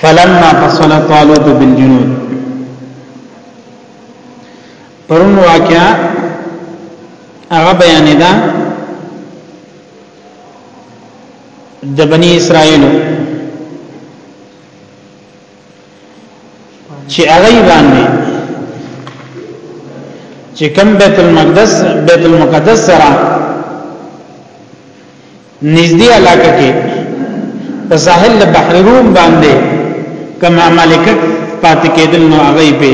فلما فصل طالوت بالجنود پرون واقعا هغه بیان ده د بنی اسرائیل چې هغه باندې چې کم بیت المقدس بیت المقدس سره نږدې علاقه کې په ساحل د بحر روم باندې کما ملکک پاتې کېدل نو هغه په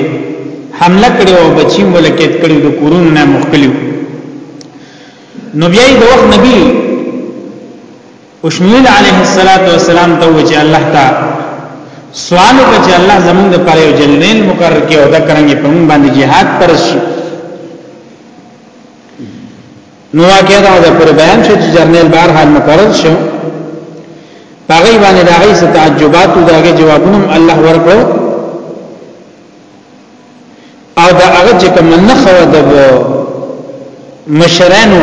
حمله کړې او بچی ملکیت کړې د کورون نه مخکلیو نو بیا د وخت نبی وشمیل علیه الصلاۃ والسلام ته وجه الله تا سوال وکړي الله زمونږ پر یو جنین مقرر کې او دا کرانګي په مونږ باندې jihad پر شي نو واقعا دا د پر بیان شو چې جرنیل بهر حال مقرر شو هغه باندې دا غي ستعجبات او دا غي جوابونه الله ورکړو او دا هغه چې کوم نه خو د مشرانو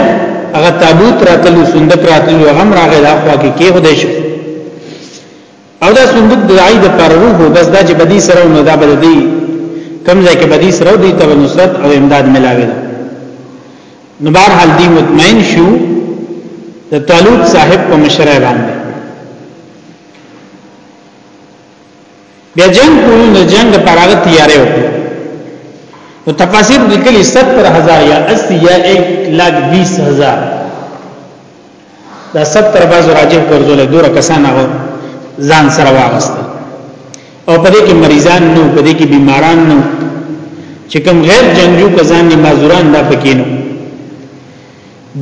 هغه تابوت راتلو صندوق راتلو هغه راغی دا خو کې کې هده شو او دا صندوق د داعی د پر روح بس دا چې بدی سره نو دا بد دی کم ځای کې بدی سره دی ته نصرت او امداد ملاوي نو بهر حال دی مطمئن شو د طالوت صاحب په مشره باندې بیا جنگ کولو نه جنگ پراغه تیارې و نو تفاسیر لیکلي 70000 یا 80 یا 120000 دا سب تر بازو راجح ګرځول دوه کسان هغه ځان سره واغست او په دې کې مریضان نو په دې کې بیماران نو چې کوم غیر جنگجو کسان دي معذوران دا پکې نو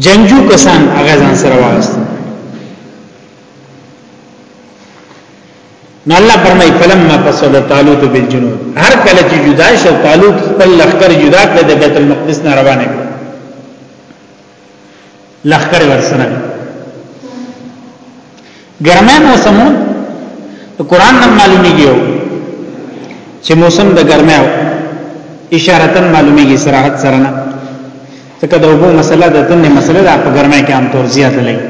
جنگجو کسان هغه ځان سره واغست نو الله فرمای فلما فسد طالوت بالجنود هر کله چې جدا شو طالوت خپل لخر جدا کړ د بیت المقدس نه روانه کړ لخر ورسره ګرمه موسم د قران نن معلومیږي چې موسم د ګرمه اشاره معلومیږي صراحت سره نه ځکه د وګو مسله د تنه مسله د په ګرمه کې عام طور زیات لګي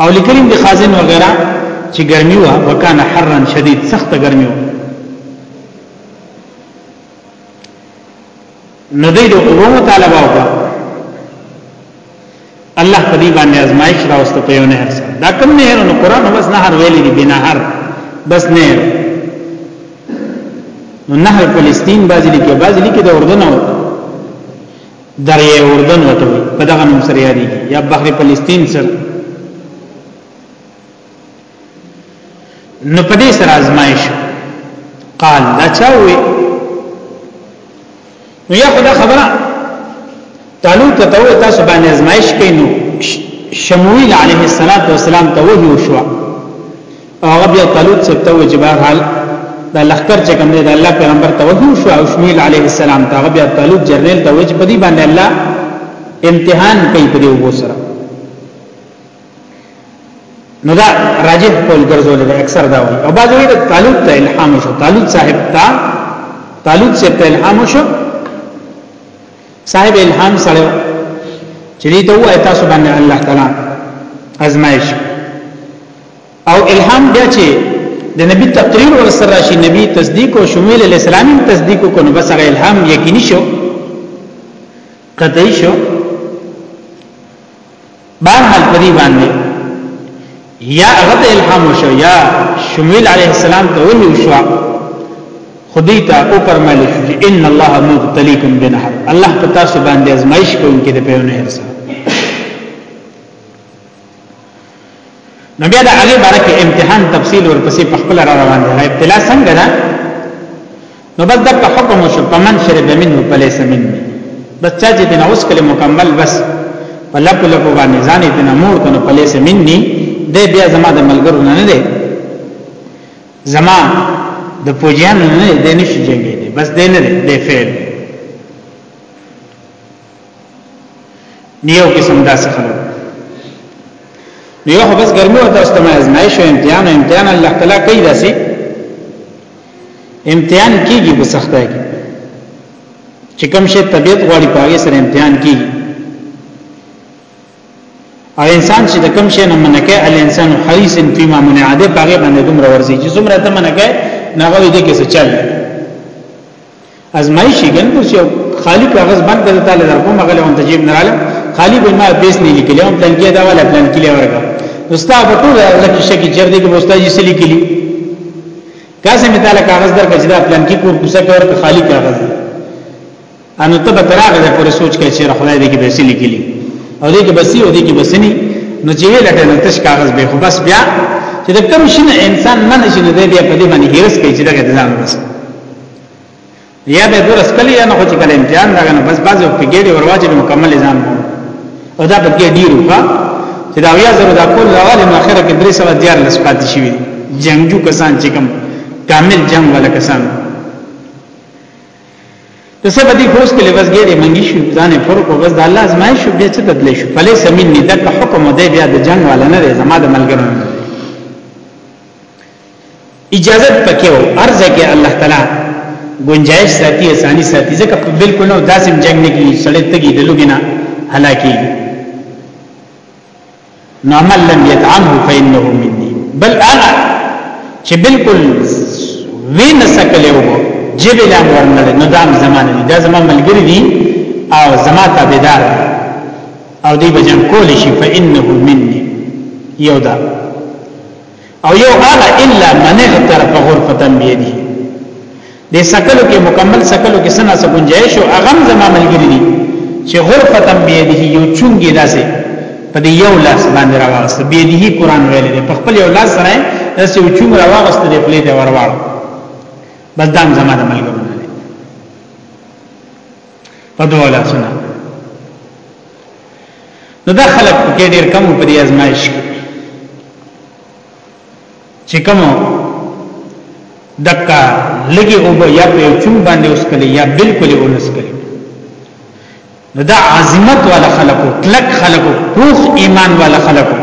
او لیکلم د خازن وغیرہ چې ګرمي وا وکانه حرن شدید سخت ګرمي وا نو دوی د اوبو مطالبه وکړه الله په دې باندې آزمائش راوسته په یو نهر سره دا کوم نهر نو قران بس نهر ویلې دی بنهر بس نهر نو نهر فلسطین بازلی کې بازلی کې د اردن او دریا اردن وته په دغه نوم سره یادېږي یا بحر فلسطین سره نو په دې سره ازمایش قال دا چاوي نو یا خدا خبره طالوت ته وې تاسو باندې ازمایش کینو شمویل علیه السلام ته وحی وشو هغه بیا طالوت څخه ته وې بهر حال دا لخر چې کوم دی د الله پیغمبر ته وحی وشو او شمویل علیه السلام ته هغه بیا طالوت جرنیل ته وې په دې باندې الله امتحان کوي په دې وسره نو دا راجح قول ګرځول دی اکثر دا وایي او بعضی د طالوت ته الهام شو طالوت صاحب ته طالوت صاحب ته الهام شو صاحب الهام سره چې دې ته وایي تاسو باندې الله تعالی ازمایش او الهام بیا چې د نبی تقریر ور سره شي نبی تصدیق او شمول الاسلام تصدیق کو نو بس هغه الهام یقیني شو قطعی شو بهر حال پدی باندې یا هغه ته الهام شو یا شمویل علیه السلام ته وحی شو خدای ته او فرمایل شو چې ان الله مبتلیکم بنهر الله په تاسو باندې ازمایش کوونکی دی په نهر سره نو بیا د هغه باره کې امتحان تفصیل ورپسې په خپل را روان دی ابتلا څنګه ده نو بس دک حکم شو پمن شرب منه فليس مني بس چا چې دنا اوس کله مکمل بس په لپ لپ باندې ځان یې دنا مور کنه فليس مني دې بیا زما د ملګرو نه نه دی زما د پوجان نه دی نشي جنګي بس دې نه دی فعل نیو قسم داسې خلک نو یو بس ګرمي او تاسو ته آزمایش او امتحان او امتحان الله تعالی کوي داسې امتحان کیږي په سخته کې چې کوم شي طبيعت غواړي پاګه سره امتحان کیږي او انسان چې د کوم شي نه منکه ال انسان حریص فيما منع ده پاګه باندې دومره ورزي چې څومره ته منکه ناغوي دې کې څه چل ازمایشي ګن کو چې خالی کاغذ باندې کړه تعالی در کوم غل اون تجيب نه عالم خالی به ما بیس نه لیکلی اون پلان کې دا ولا پلان کې ورګه استاد په ټول لکه شکی چر دې کې استاد یې سلی کلی کاسه می تعالی کاغذ در کړه چې دا پلان کې کور کوسه کور په خالی کاغذ انو ته تراغه د پوره سوچ کې چې خدای دې کې به سلی کلی او دې کې بسی او دې کې بسنی نو چې ویل ته نو تش کاغذ به خو بس بیا چې د کوم شنه انسان منځ نه دی بیا په دې باندې هیڅ کوي چې دا ځان وسه یا به ګور اسکلی یا نه خو چې کله امتحان راغی نو بس باز او پیګېډي ورواجه مکمل ځان وو او دا پکې ډیرو ښا چې دا ویا زره دا کول راغلی نو اخر کې درې سوا دیار لس پاتې شي جنگجو کسان چې کوم کامل جنگ ولا کسان د څه بدی خوش کې لباس ګېډې منګي شو ځانې فرق او بس د الله ازمای شو بیا څه تدلی شو فلی سمین نه دک حکم دی بیا د جنگ والا نه دی زما د ملګرو نه اجازه پکې او ارزه کې الله تعالی گنجائش ساتي اساني ساتي ځکه په بالکل نو داسې جنگ نه کیږي سړی تګي د لوګي نه هلاکي نو عمل لم يطعمه فإنه مني بل انا چې بالکل وین سکلې وو جبل امر نه نو دام زمانه دي دا زمام ملګری دي او زما تابعدار او دی بجن کول شي فإنه مني یو دا او یو هغه الا من اغترف غرفه بيدی د سکلو کې مکمل سکلو کې سنا سګنجای شو اغم زما ملګری دي چې غرفه بيدی یو چونګي لاسه په دې یو لاس باندې راوست بيدی قران ویل دي په خپل یو لاس سره داس یو چونګ راوست دې پلي ته ورواړ بس دام زما د ملګری په دوه لاسونه نو دا خلک کې ډېر کم په دې ازمایش کې چې کوم دکا لګي او یا په چون باندې اوس کلی یا بالکل اونس کلی نو دا عظمت والا خلقو کلک خلقو پوخ ایمان والا خلقو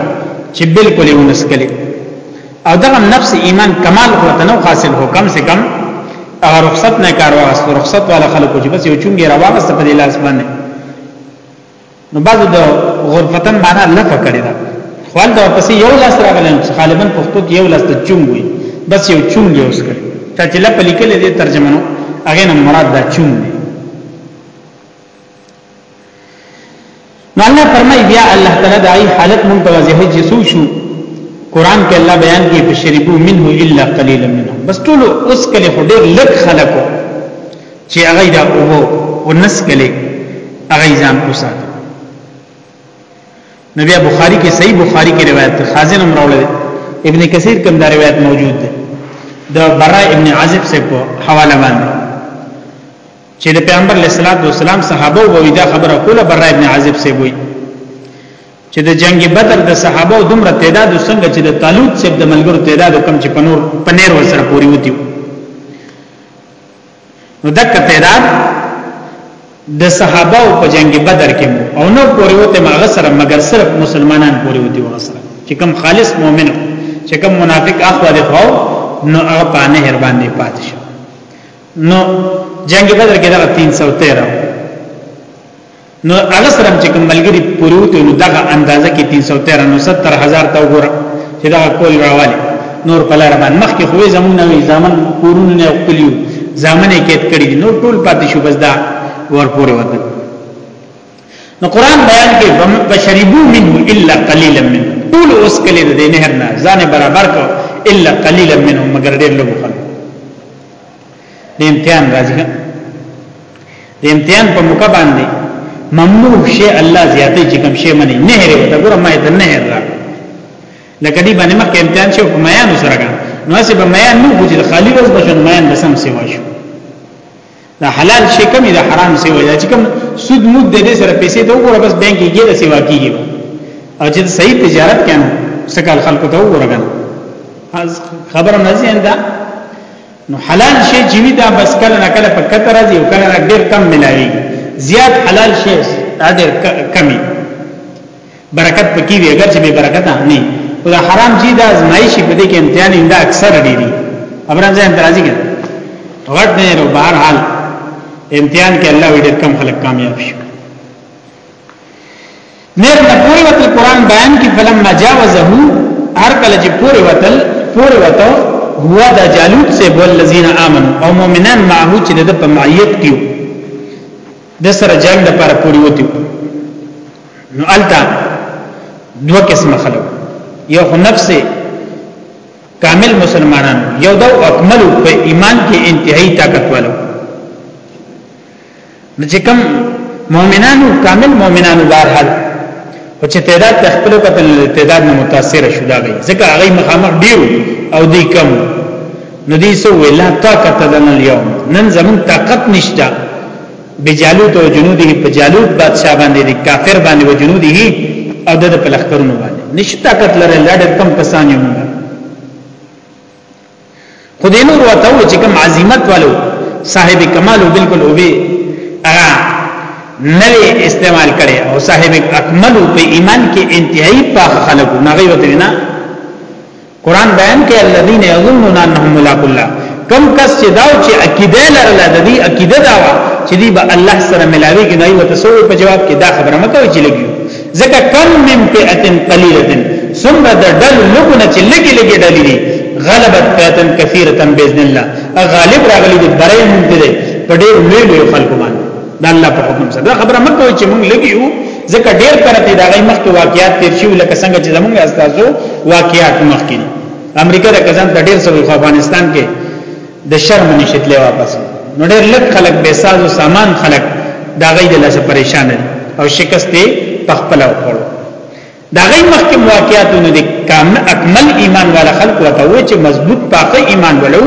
چې بالکل اونس کلی او دغه نفس ایمان کمال خو ته نو حاصل هو کم سے کم هغه رخصت نه کار واغست رخصت والا خلکو چې بس یو چونګې را واغست په لاس باندې نو بعض د غرفتن معنا لفه کړی دا خپل د پسې یو لاس راغلی غالبا پښتو کې یو لاس د چونګ وي بس یو چونګ یې اوس کړی چې لپه لیکل دي ترجمه نو هغه نه مراد دا چونګ دی نو الله فرمای بیا الله تعالی دای حالت مونږ ته واضح چې سو شو قران کې الله بیان کې فشربو منه الا قليلا منه بس ټول اوس کله خو ډېر لږ خلکو چې هغه دا وو ونس کله هغه ځان اوسات نبی بخاری کې صحیح بخاری کې روایت خازن امر اولاد ابن کثیر کوم دا روایت موجود ده د برا ابن عازب سے په حواله باندې چې د پیغمبر علیه الصلاۃ والسلام صحابه وو دا خبره کوله برای ابن عازب سی وی چې د جنگ بدر د صحابه دومره تعداد څنګه چې د طالوت سب د ملګرو تعداد کم چې پنور پنیر وسره پوری وتی نو دک تعداد د صحابه او په جنگ بدر کې او نو پوری وته ماغه سره مگر صرف مسلمانان پوری وتی وغه سره چې کم خالص مؤمن چې کم منافق اخوا دی خو نو هغه په نه هر باندې پاتې نو جنگ بدر کې دغه 313 نو هغه سره چې کوم ملګری پروت نو دغه اندازه کې 313 نو 70000 ته وګوره چې دا کول راواله نور په لار باندې مخکې خوې زمونه وي ځامن کورونه نه خپلیو ځامن یې کېد کړی نو ټول پاتې شو بس دا ور پورې وته نو قران بیان کې بشریبو منه الا قليلا منه ټول اوس کله دې نهر نه ځان برابر کو الا قليلا منه مگر ډېر لږ خلک د امتحان راځي د امتحان په موقع باندې ممنوع شي الله زیاتې چې کوم شي منی نه هره وته ګوره ما ته نه هره لکه دې باندې مکه امتحان شو په میان سره کړه نو سه به میان نو کوجل خالی روز بشن میان بسم سیوا شو دا حلال شي کمی دا حرام سیوا دا چې کوم سود مود د دې سره پیسې ته وګوره بس بانک کې دا سیوا کیږي او چې صحیح تجارت کړي سکال خلکو ته وګوره از خبر نه زیندا نو حلال شی چې وی دا بس کله نه کله په کتر راځي او کله ډیر کم ملاوي زیات حلال شی دا ډیر کمی برکت پکې وی اگر چې به برکت نه او دا حرام چې دا ازمایشي په دې کې امتحان انده اکثر ډیر دي ابرام زه اندرازي کې غټ نه ورو بهر حال امتحان کې الله وی ډیر کم خلک کامیاب شي میر نه پوری وتل قران بیان کی فلما جاوزه هر کله چې پوری وتل پوری وته هو د جالوت سے بول الذين امنوا او مؤمنان معه چې د په معیت کیو د سره جنگ د پر پوری وتی نو التا دوه قسم خلک یو خو نفس کامل مسلمانان یو دو اکمل په ایمان کې انتهایی طاقت والو نو چې کوم مؤمنانو کامل مؤمنانو بهر حال او چې تعداد د خپل قتل تعداد نه متاثر شو دا غي ځکه هغه مخامخ ډیرو او دی کم نو دې سو ویلا طاقت لنا اليوم نن زمون طاقت نشته بجالوت او جنوده په جالوت بادشاہ باندې دي کافر باندې او جنوده او د پلخکرونو باندې نشته طاقت لري لړ کم کسان یو خو دې نور وته و چې کوم عظمت والو صاحب کمالو بالکل او به هغه نوې استعمال کړي او صاحب اکمل په ایمان کې انتهایی په خلق نه غي وته نه قران بیان کې الذين يظنون انهم ملاق الله کم کس چې داو چې عقیده لرله د دې عقیده داوا چې دی به الله سره ملاوي کې نه وي تاسو په جواب کې دا خبره مکوئ چې لګي ځکه کم من فئتن قلیلتن سمره د ډل لګونه چې لګي لګي ډلې دي غلبت فئتن کثیرتن باذن الله غالب راغلي دي برای مونږ دي په ډېر لوی لوی خلکو باندې د الله په حکم سره خبره مکه وي چې مونږ لګي یو ځکه ډېر کرته دا غي مخکې واقعیات تیر شي لکه څنګه چې زمونږ استادو واقعیات مخکې امریکا د کزان ته ډېر سوي افغانستان کې د شرم نشتلې واپس نو ډېر لږ خلک به ساز او سامان خلک دا غي د لاسه پریشان دي او شکست یې پخپل او خور دا غي مخکې واقعاتونه دي کام اکمل ایمان والا خلق وته و چې مضبوط پاکه ایمان ولو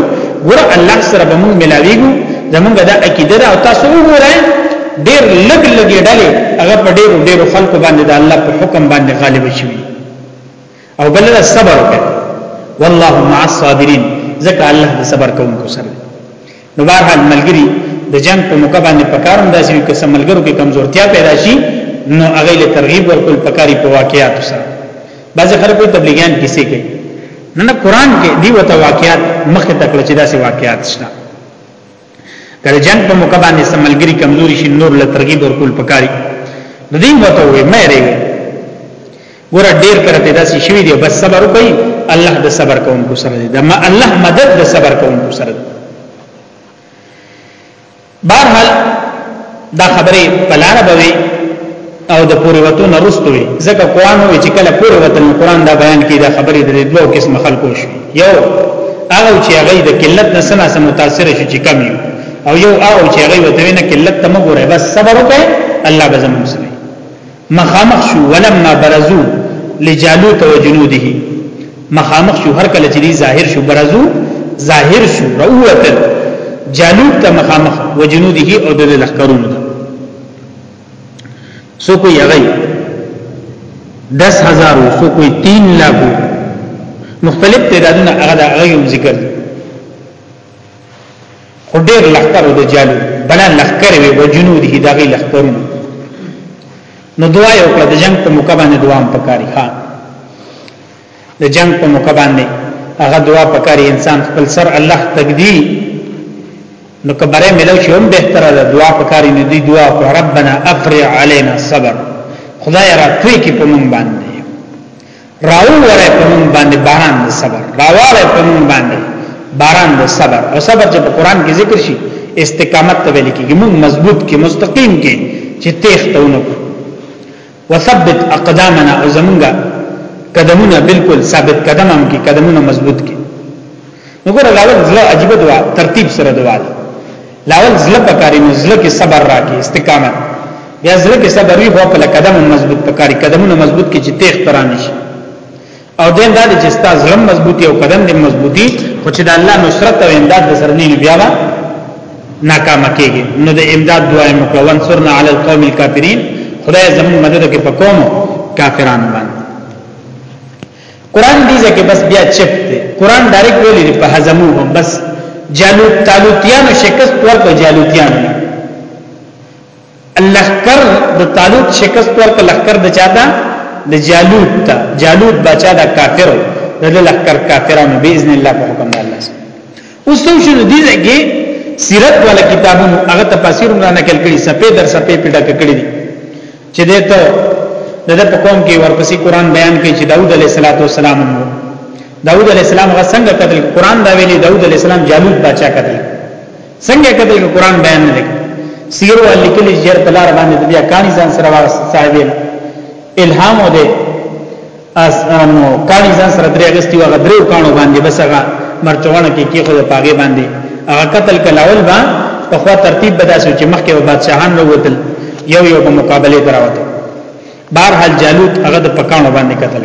ګور الله سره به مونږ ملاویږو زمونږ د عقیده او تاسو وګورئ ډېر لګ لګې ډلې هغه په ډېر ډېر خلکو باندې د الله په حکم باندې غالب شوي او بل له صبر وکړي والله مع الصابرین ځکه الله د صبر کوونکو سره نو بهرحال ملګری د جنگ په موقع باندې پکاروم داسې وي کسه ملګرو کې کمزورتیا پیدا شي نو هغه له ترغیب ورکول پکاري په واقعیات سره بعض خلکو تبلیغیان کیسې کوي نه نه قران کې دی وته واقعیات مخه تکړه چې داسې واقعیات شته کله جنگ په موقع باندې سملګری کمزوري شي نور له ترغیب ورکول پکاري د دې وته وي مې ری ګور ډیر کرته داسې شوی دی بس صبر وکي الله د صبر کوونکو سره دی د الله مدد د صبر کوونکو سره دی بهرحال دا خبره پلار بوي او د پوری وته نه رستو وي ځکه قران وی چې کله پوری وته نو قران دا بیان کړي دا خبرې د دوه قسم خلکو شي یو هغه چې هغه د قلت نه سنا سم متاثر شي چې کم یو او یو هغه چې هغه وته نه قلت ته مګوره بس صبر وکړي الله به زموږ سره مخامخ شو ولما برزو لجالوت وجنوده مخامخ شو هر کله چې ظاهر شو برزو ظاهر شو روته جالوت ته مخامخ وجنوده او د لخرونو سو کوئی هغه 10000 سو کوئی 3 لاکھ مختلف تعدادونه هغه د هغه ذکر خو ډیر لخر د جالو بنا لخر وی وجنود هی دغه لخرونه نو دعا یو کړه د جنگ په موقع باندې دوام پکاري ها د جنگ په موقع باندې هغه دعا پکاري انسان خپل سر الله تقدی نو کبره ملو شوم به تر د دعا پکاري نو دی دعا کو ربنا افرع علينا الصبر خدای را توي کې په مونږ باندې راو وره په مونږ باندې باران د صبر راواره په مونږ باندې باران د صبر او صبر چې په قران کې ذکر شي استقامت ته ویل کېږي مونږ مضبوط کې مستقیم کې چې تیختونه وثبت اقدامنا او زمونږه قدمونه بالکل ثابت قدم هم کی قدمونه مضبوط کی نو ګور لاول زله عجیب دعا ترتیب سره دعا ده لاول زله پکاري نو زله کې صبر راکې استقامت بیا زله کې صبر وي خو په قدم مضبوط پکاري قدمونه مضبوط کې چې تیغ ترانه شي او دین دا چې ستا زړه مضبوطی او قدم دې مضبوطی خو چې د الله نصرت او امداد د سره نه بیا به ناکام کېږي نو د امداد دعا یې وکړه وانصرنا علی القوم الکافرین خدای زموږ مدد کې په قوم کافرانو باندې قران دې ځکه بس بیا چپ دی قران ډایرک ویلي په هزمو هم بس جالوت تالوتیانو شکست ورکړ جالوتیانو لخر د طالوت شکست ورک لخر د چاته د جالوت ته جالوت بچا د کافر د لخر کافرانو باذن الله په حکم الله سره اوس ته شنو دي ځکه سیرت ولا کتابونو هغه تفاسیر نه نقل کړي سپه در سپه پیډه کړي دي چې د ته د په قوم کې ورپسې قران بیان کوي چې داوود علیه السلام داوود علیه السلام غسنګ قتل قران دا ویلي داوود علیه السلام جالوت بچا قتل څنګه کتل چې قران بیان نه لیکي سیر او لیکل جر تلار باندې د بیا کانی ځان سره واغ صاحب الهام و دې اس انو کانی ځان سره درې اگستی واغ درو کانو باندې بسغه مرچوانه کې کې خو پاګې باندې هغه قتل کلاول با په خوا ترتیب بدا سو چې مخکې و بادشاہان نو وتل یو یو په مقابله دراوته بهر حال جالوت هغه د پکانو باندې قتل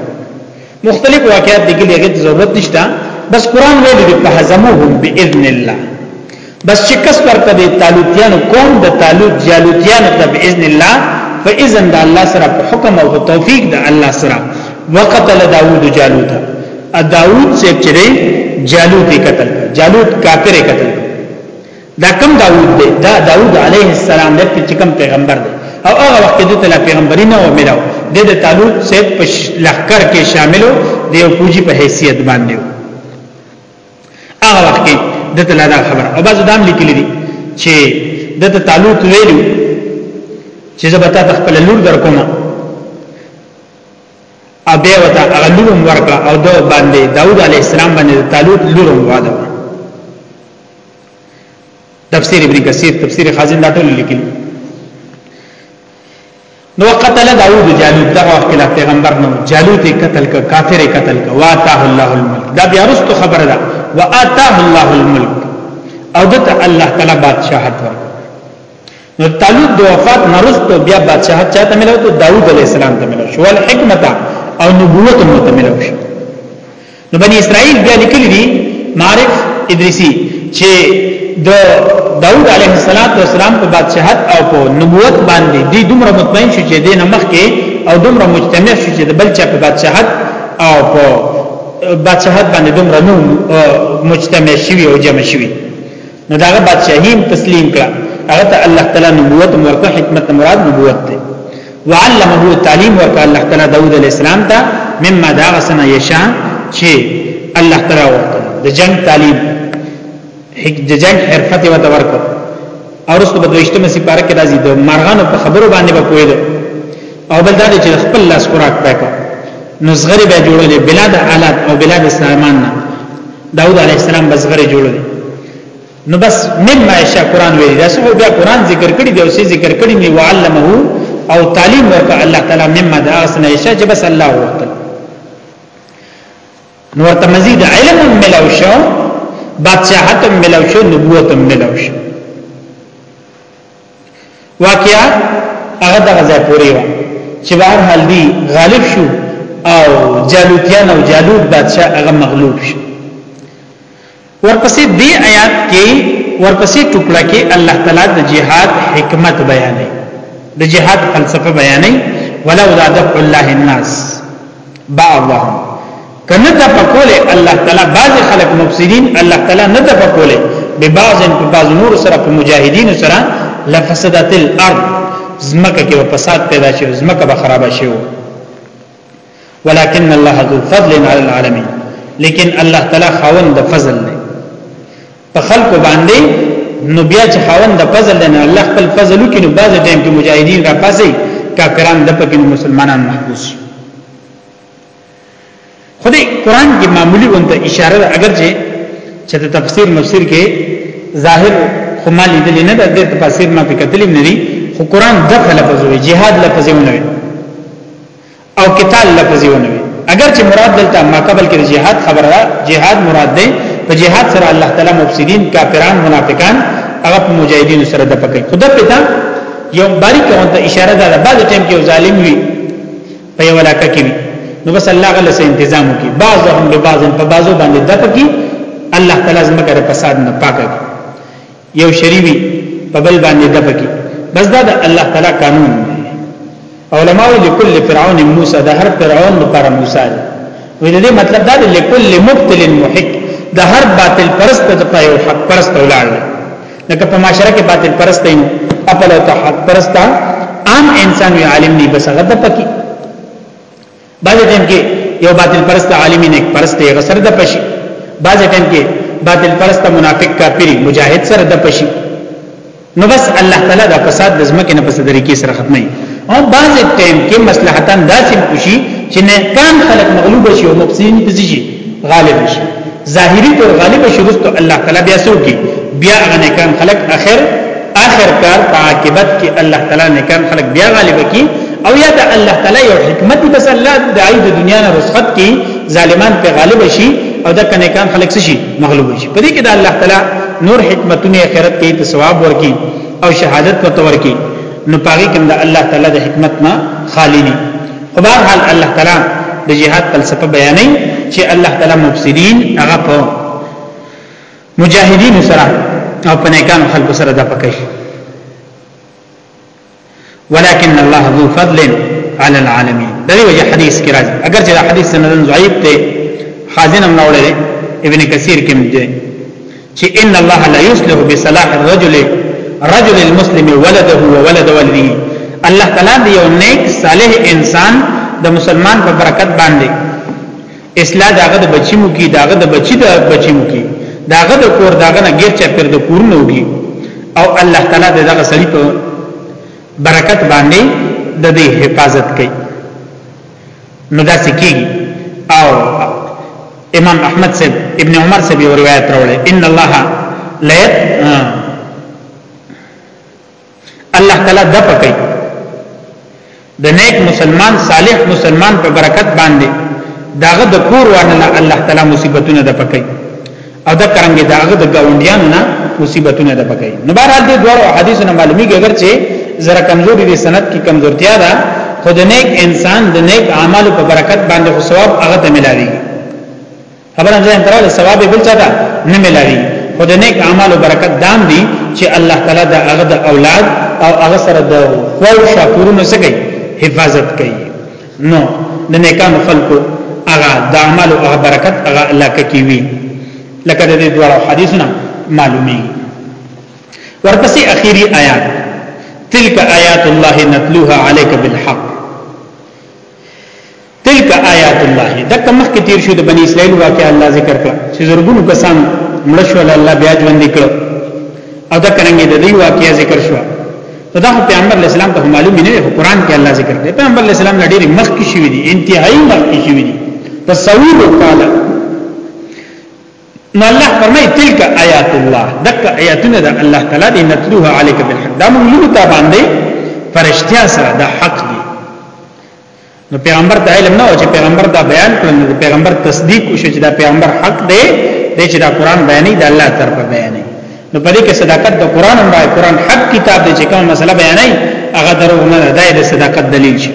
مختلف واقعات دي کې لګیت ضرورت نشته بس قران ویل دي په هزموهم باذن الله بس چې کس ورته دي طالوتیان قوم د طالوت جالوتیان ته باذن الله فاذن د الله سره په حکم او توفیق د الله سره وقتل داوود جالوت ا داوود سیب چې جالوت قتل جالوت کافر قتل دا کم داوود دی دا داوود علیه السلام دی چې کم پیغمبر دی او هغه وخت کې د تل پیغمبري نه و ملاو د د تعلق سید په لخر کې شاملو د یو پوجي په حیثیت باندې هغه وخت کې د تل دا خبر او بعض دام لیکلي دي چې د د تعلق ویلو چې زبتا تخپل لور در کومه او بیا وتا هغه لور ورکړه او دو باندې داوود علی السلام باندې تعلق لور واده تفسیر ابن کثیر تفسیر خازن دا ټول لیکل نو قتل داوود جالوت دا وخت لا پیغمبر نو جالوت قتل کا کافر قتل کا واتاه الله الملک دا بیا رست خبره ده واتاه الله الملک او دته الله تعالی بادشاہت ورکړه نو طالوت د وفات نرستو بیا بادشاہت چاته ملو ته داوود علی السلام ته ملو شو الحکمت او نبوت مو ته ملو شو نو بنی اسرائیل بیا لیکلی دي معرف ادریسی چې د داوود علیه السلام په بادشاہت او په نبوت باندې دی دومره مطمئن شو چې دین مخ کې او دومره مجتمع شو چې د بل چا په بادشاہت او په بادشاہت باندې دومره نو مجتمع شوی او جمع شوی نو داغه بادشاہي تسلیم کړه هغه ته الله تعالی نبوت ورکه حکمت مراد نبوت ده وعلمه تعلیم ورکه الله تعالی داوود علیہ السلام ته مما دا غسنه یشا چې الله تعالی ورته د جنگ تعلیم د جنگ حرفت و تورک او رسو په دوشتمه سپاره کې راځي د مرغانو په خبرو باندې به پوهیدو او بل دا چې خپل لاس خوراک پکا نو زغری به جوړولې بلاد آلات او بلاد سامان نه داود علی السلام بس غره جوړ دی نو بس مما یشاء قران ویل دا څه بیا قران ذکر کړی دی او څه ذکر کړی می وعلمه او تعلیم ورکړه الله تعالی مما دا اسنه یشاء چې بس الله ورته نو ورته مزید علم ملو شو بادشاہت ملو شو نبوت ملو شو واقعا هغه دغه ځای پورې و چې بهر حال دی غالب شو او جالوتیان او جالوت بادشاہ هغه مغلوب شو ورپسې دې آیات کې ورپسې ټوکړه کې الله تعالی د جهاد حکمت بیانې د جهاد فلسفه بیانې ولو لا دفع الله الناس بعضهم کنه ته پکوله الله تعالی بعض خلق مفسدين الله تعالی نه ته پکوله به بعض په بعض نور سره په مجاهدين سره لفسدت الارض زمکه کې فساد پیدا شي زمکه به خراب شي ولكن الله ذو فضل على العالمين لیکن الله تعالی خاوند فضل دی په خلق باندې نو بیا چې خاوند د فضل دی نه الله خپل فضل وکړي نو بعض ټیم کې مجاهدین را پاسي کافرانو د پکې مسلمانان محبوس شي خو دې قران کې معمولی غونډه اشاره ده اگر چې چې د تفسیر مفسر کې ظاهر خو ما لیدل نه ده د تفسیر ما په کتلې نه دي خو قران دغه لفظ وي jihad لفظ نه وي او قتال لفظ نه وي اگر چې مراد دلته ما قبل کې jihad خبره ده jihad مراد ده په jihad سره الله تعالی مفسدين کافران منافقان هغه په مجاهدین سره د پکې خدا پتا یو باریک غونډه اشاره ده بعد ټیم کې ظالم وي په یو علاقه کې وي نو بس الله غل سه تنظیم وکي بعضهم لبعض په بعضو باندې دپکی الله تعالی زمکه د فساد نه پاکه یو شریوی په بل باندې دپکی بس دا د الله تعالی قانون علماء لكل فرعون موسی د هر فرعون لپاره موسی دی وې دې مطلب دا دی لكل مبتل محق د هر باطل پرست د پایو حق پرست ولال لکه په معاشره کې باطل پرست نه خپل او حق پرست عام انسان وی عالم نه بس هغه د پکی بعضی ټیم کې یو باطل پرست عالم نه پرست یې غسر د پشي بعضی ټیم کې باطل پرست منافق کافری مجاهد سره د پشي نو بس الله تعالی دا فساد د زمکه نه په صدرې کې سره ختمي او بعضی ټیم کې مصلحتان داسې کوشي چې نه کان خلق مغلوب شي او مفسدين پزيږي غالب شي ظاهری طور غالب شي رستو الله تعالی بیا سو کی بیا هغه نیکان خلق اخر اخر کار په عاقبت کې الله تعالی نیکان خلق بیا غالب کی او یا د الله تعالی یو حکمت بس الله د عید دنیا نه رسخت کی ظالمان په غالب شي او د کنيکان خلق شي مغلوب شي په دې کې د الله تعالی نور حکمتونه آخرت کې ته ثواب ورکي او شهادت ورته ورکي نو پاګه کوم د الله تعالی د حکمت نه خالی نه په هر حال الله تعالی د جهاد فلسفه بیانې چې الله تعالی مفسدين هغه په مجاهدین سره او په نیکانو خلکو سره د پکې ولكن الله ذو فضل على العالمين دا دی وجه حدیث کې راځي اگر چې دا حدیث سندن ضعیف دی خازن هم نوړل ابن کثیر کې دی چې ان الله لا يصلح بصلاح الرجل رجل المسلم ولده وولد ولده الله تعالی دی یو نیک صالح انسان د مسلمان په برکت باندې اصلاح داغه د بچی مو کی داغه د بچی د بچی مو کی داغه د کور داغه نه غیر چا پر د کور نه وږي او الله تعالی دغه سړي په برکت باندې د دې حفاظت کوي نو دا سکی او امام احمد سے ابن عمر سے بھی روایت راوڑے ان اللہ لیت اللہ تعالی دا پکی د نیک مسلمان صالح مسلمان په برکت باندې داغه د کور وانه الله تعالی مصیبتونه د پکې او دا کرانګي دا هغه د گاونډیانو نه مصیبتونه ده پکې نو بهرحال دې دوه حدیثو نه معلومیږي اگر چې زره کمزوري دي سند کې کمزورتیا ده خو د نیک انسان د نیک اعمالو په برکت باندې خو ثواب هغه ته ملاوي خبره ځان تراله ثواب بل چا ده نه ملاوي خو د نیک اعمالو برکت دام دي چې الله تعالی د هغه د اولاد او هغه سره د خو شاکرونو سره حفاظت کوي نو د نیکانو خلقو هغه د اعمالو هغه برکت هغه الله کوي وی لکه د دې دوه حدیثونه معلومي ورپسې اخیری آیات تلک آیات الله نتلوها علیک بالحق تلک آیات الله دا کومه کې تیر شو د بنی اسرائیل واقعا الله ذکر کړ چې زرګونو کسان مړ شو الله بیا ژوند کړ او دا کرنګي د دې واقعیا ذکر شو نو دا پیغمبر اسلام ته معلومی نه په قران کې الله ذکر کوي پیغمبر اسلام نه ډېر مخ کې شوی دی انتهایی مخ کې شوی دی په سوور کال نو الله فرمایي تلک آیات الله دک آیاتنا د الله تعالی دی نتلوها علیک بالحق دا موږ له تا باندې فرشتیا سره د حق دی نو پیغمبر ته علم نه و چې پیغمبر دا بیان کړل نو پیغمبر تصدیق وشو چې دا پیغمبر حق دی دی چې دا قران بیانې د الله طرفه بیانې نو په دې کې صداقت د قران هم راځي قران حق کتاب دی چې کوم مسله بیانې هغه درو نه ده د صداقت دلیل شي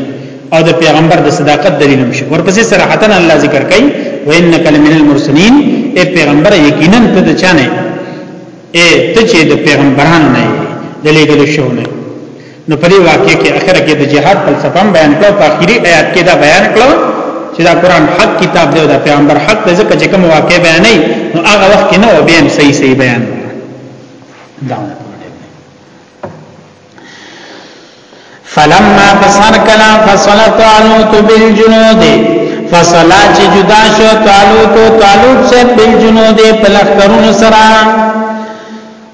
او د پیغمبر د صداقت دلیل هم شي ورپسې صراحتن الله ذکر کوي وانک لمن المرسلین اے پیغمبر یقینا ته د چانه اے ته چې د پیغمبرانو نه دی لګل شو نه نو په دې واقع کې اخر کې د جهاد فلسفه بیان کړو په اخیری آیات کې دا بیان کړو چې دا قران حق کتاب دی او دا پیغمبر حق دی ځکه چې کوم واقع بیان نه نو هغه وخت کې نو بیان صحیح صحیح بیان دا فلما فسر کلا فصلت علوت بالجنود فصلا چې جدا شو تعلق تعلق سے بالجنود پلخ کرون سره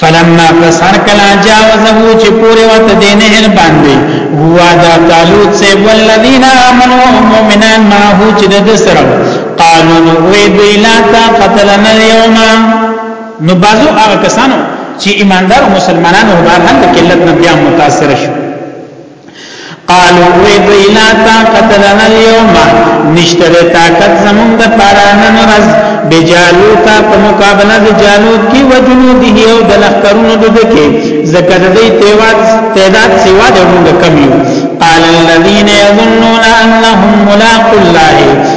فلما فسر کلا جاوزه چې پوره وت دې نهر باندې هو دا طالوت سے والذین آمنوا مؤمنان ما هو چې د سره قالو نو وی دوی لا تا قتلنا اليوم نو بازو هغه کسانو چې ایماندار مسلمانانو بهر هم د قلت نه بیا متاثر شو قالو وی دی لا طاقت لنا اليوم نشتر طاقت زمون دا پارانن رز بجالوتا په مقابله د جالوت کی وجنوده او د لخرونو د دکی زکه د تیوات تعداد سیوا د موږ کمیو قال الذين يظنون انهم ملاقو الله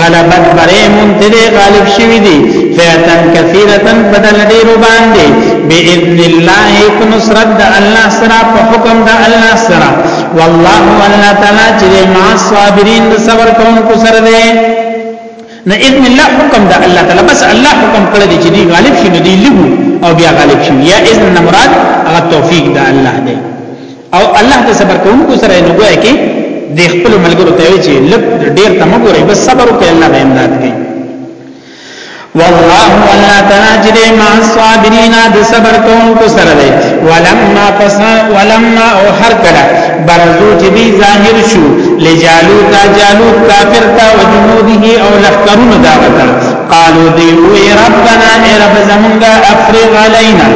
غلبت بری مونته دی غالب شوی دی فیتن کثیرتن بدل ډیرو باندې باذن الله په نصرت د الله سره په حکم د الله سره والله والله تعالی چې مع الصابرین صبر کوونکو سره دی نه اذن الله حکم د الله تعالی بس الله حکم کړی دی چې دی غالب شي نو دی لګو او بیا غالب شي یا اذن مراد هغه توفیق د الله دی او الله د صبر کوونکو سره نو ګویا کې د خپل ملګرو ته وی چې لږ ډیر تم ګوري بس صبر وکړي الله به امداد کوي والله الله تعالی جل مع الصابرین د صبر کوونکو سره دی ولما پس ولما او هر کله برزو چې دی ظاهر شو لجالوت جالوت کافر تا وجنوده او لخرون داوته قالو دی وی ربنا ای رب زمونږه افرغ علینا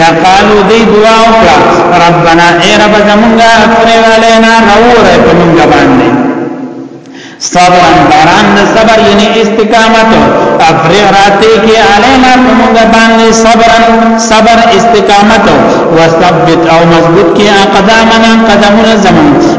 یا قالو دی دعا وکړه ربنا ای رب زمونږه افرغ علینا نور په مونږه باندې صبر باران د صبر یعنی استقامت افرغ راته کې علینا په مونږه باندې صبر صبر استقامت واستبت او مضبوط کې اقدامنا قدمنا زمون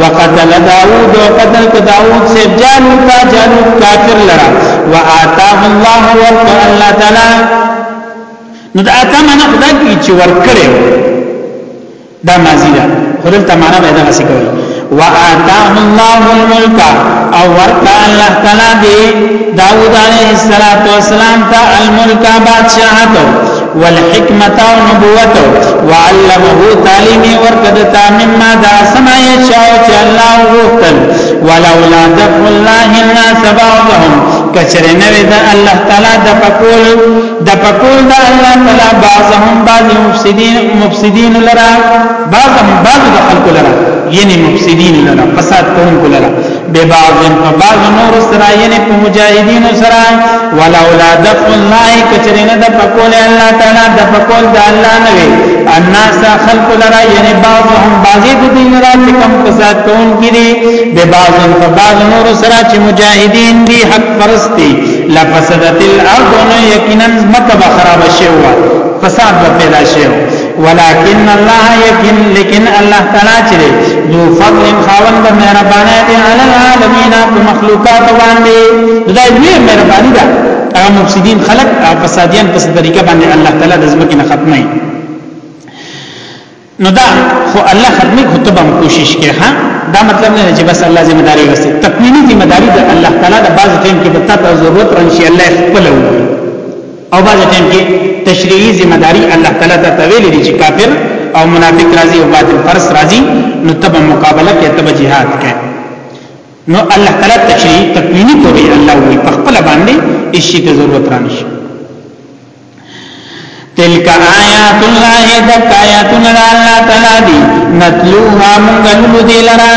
وقتل داود وقتل داود سے جالوتا جالوت کافر لرا وآتاه الله ورکا اللہ تعالی نو دا آتا مانا خدا کی چی ورکڑے دا مازی دا خودل تا مانا بیدا غسی کوئی وآتاه الله الملک او ورکا اللہ تعالی دی داود علیہ السلام تا الملک بادشاہتو والحکمت او نبوت وعلمه تعلیم ورکد تا مما دا سما یشاو چې الله غوښتل ولولا دفع الله الناس بعضهم کچره نه دا الله تعالی د پکول د پکول دا الله تعالی بعضهم بعض مفسدين مفسدين لرا بعضهم بعض خلق لرا یعنی مفسدين لرا فساد کوونکو لرا ببعض په بعض نور سره یعنی په مجاهدینو سره ولولا دفع الله کچرینه د پکول الله تعالی د پکول د الله نه وی الناس خلق لرا یعنی بعضهم بعضی د دین را چې کم فساد کون کړي ببعض په بعض نور سره چې مجاهدین دی حق پرستی لفسدت الارض یقینا مکه خراب شوه فساد پیدا شوه ولكن الله يكن لكن الله تعالى چره ذو فضل خاوند مهربانه دي على العالمين بمخلوقات باندې دا دې مهرباني ده هغه مفسدين خلق او فساديان په طریقه باندې الله تعالی د زمکه نه ختمه نو دا خو الله ختمه خطبه کوشش کوي ها دا مطلب نه چې بس الله ذمہ داری وسته تکمیلی ذمہ داری د الله تعالی د باز ټیم کې د تاسو ضرورت رانشي الله خپل وي او باز ټیم کې تشریعي ذمہ داری الله تعالی ته تویل دي چې کافر او منافق راضي او باطل فرس راضي نو تب مقابله کې تب جهاد کې نو الله تعالی تشریع تکوینی کوي الله وي په خپل باندې هیڅ ته ضرورت را نشي تلک آیات الله دک آیات الله تعالی دی نتلوها من غلو دی لرا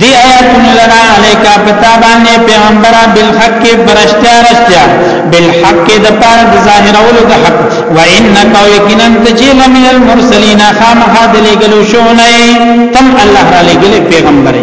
دی آیات لنا علیک پتا باندې پیغمبر بالحق برشتیا رشتیا بالحق د پار د ظاهر اول د حق و انک یقینا تجیل من المرسلین خامخا د لګلو شو نه تم الله علی پیغمبر